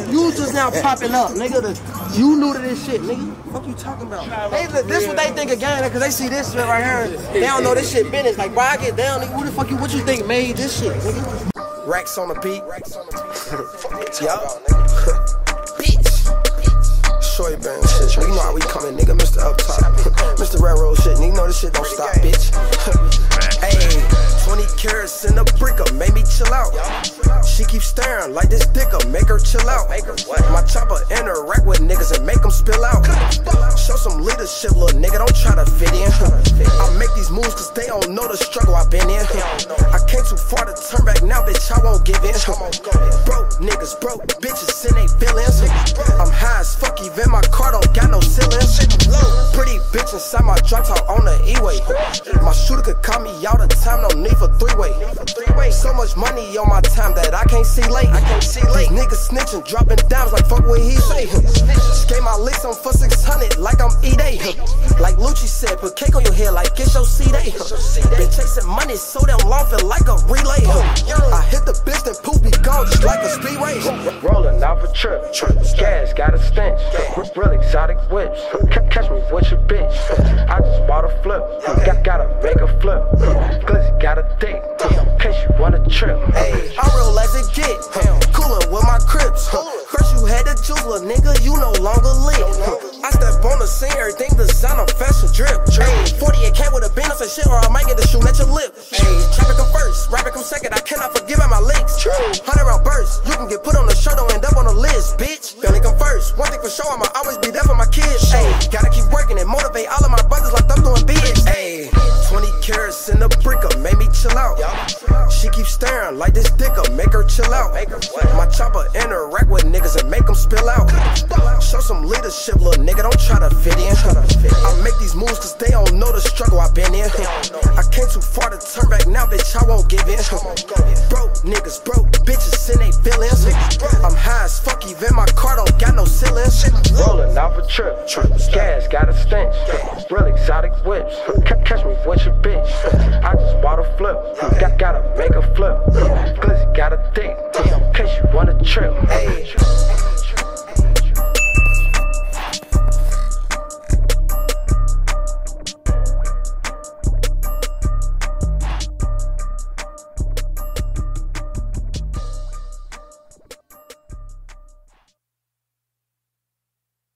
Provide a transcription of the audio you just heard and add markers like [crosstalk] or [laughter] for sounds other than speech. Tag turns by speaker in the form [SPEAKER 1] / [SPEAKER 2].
[SPEAKER 1] now, you just now popping up, nigga. The, you new to this shit, nigga. What you talking about? They, this what they think of gang, cause they see this shit right here. They don't know this shit business. Like, why I get down, nigga? Who the fuck you? What you think made this shit, nigga?
[SPEAKER 2] Racks on the beat. Yup. Bitch. Shorty band shit. You know how we coming, nigga. Mr. Up Top. [laughs] Mr. Railroad shit. Nigga, you know this shit don't stop, bitch. [laughs] hey, 20 carats in a bricker, made me chill out. She keeps staring like this dicker, make her chill out. Make her what? My chopper interact with niggas and make them spill out. Show some leadership, little nigga, don't try to fit in. I make these moves cause they don't know the struggle I've been in. I came too far to turn back now, bitch, I won't give in. Broke niggas, broke bitches in they feelings. I'm high as fuck, even my car bitch inside my drop top on the E-way. My shooter could call me all the time, no need for three-way. So much money on my time that I can't see late. I can't see late. These niggas snitching, dropping dimes like fuck what he say. Skate my licks on for 600 like I'm E-Day. Like Lucci said, put cake on your head like it's your C-Day. Been chasing money so damn long, feel like a relay. A trip, gas got a stench. Real exotic whips, catch me with your bitch. I just bought a flip, got, gotta make a flip. Glizzy got a dick, in case you wanna trip. Hey, I'm real as it get, coolin' with my crips. First you had juice, little nigga, you no longer live. I step on the scene, everything design on fashion drip. Hey, 48K with a band or shit, or I might get the shoe at your lip. Hey, traffic come first, rapper come second, I cannot forgive my links. 100 round burst, you can get put on the up on list, bitch. Family come first, one thing for sure, I'ma always be there for my kids. Hey, gotta keep working and motivate all of my brothers like I'm doing bids. Hey, 20 carats in the bricker, made me chill out. She keeps staring like this dicker, make her chill out. My chopper interact with niggas and make them spill out. Show some leadership, little nigga, don't try to fit in. Give in. Broke niggas, broke bitches in they feelings. I'm high as fuck, even my car don't got no ceilings. Rolling off a trip, gas got a stench. Real exotic whips, catch me with your bitch. I just bought a flip, got, gotta make a flip. Glizzy got a in case you wanna trip.